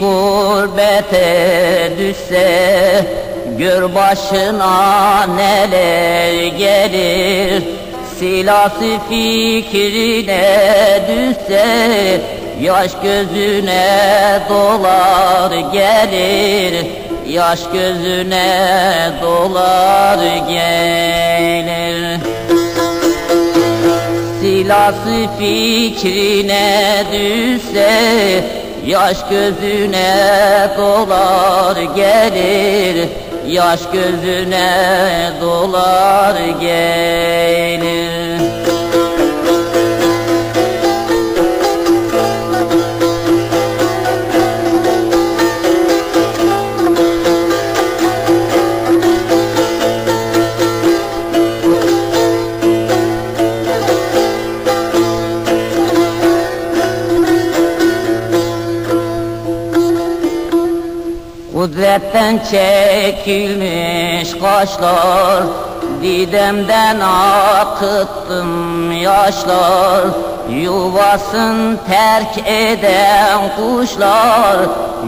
gurbete düşse Gör başına neler gelir. Silası fikrine düşse Yaş gözüne dolar gelir. Yaş gözüne dolar gelir. Silası fikrine düşse Yaş gözüne dolar gelir Yaş gözüne dolar gelir Kudretten çekilmiş kaşlar Didemden akıttım yaşlar. Yuvasın terk eden kuşlar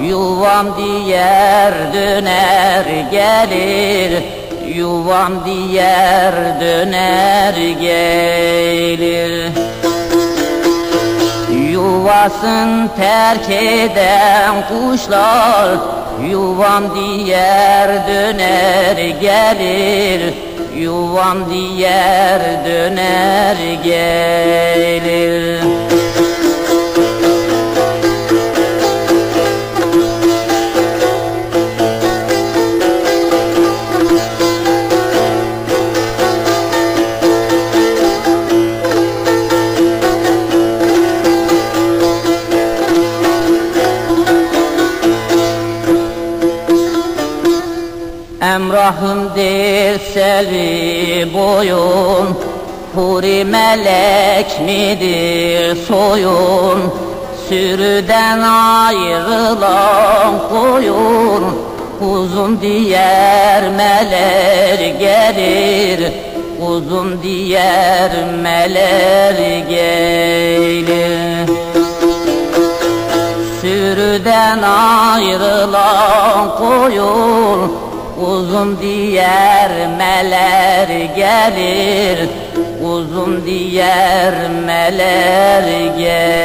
Yuvam diğer döner gelir. Yuvam diğer döner gelir Yuvasın terk eden kuşlar Yuvam diğer döner gelir. Yuvam diğer döner gelir Emrahımdır selvi boyun Huri melek midir soyun? Sürüden ayrılan koyun Uzun diğer meler gelir. Uzun diğer meler gelir. Sürüden ayrılan koyun Uzun diğer meler gelir Uzun diğer meler gelir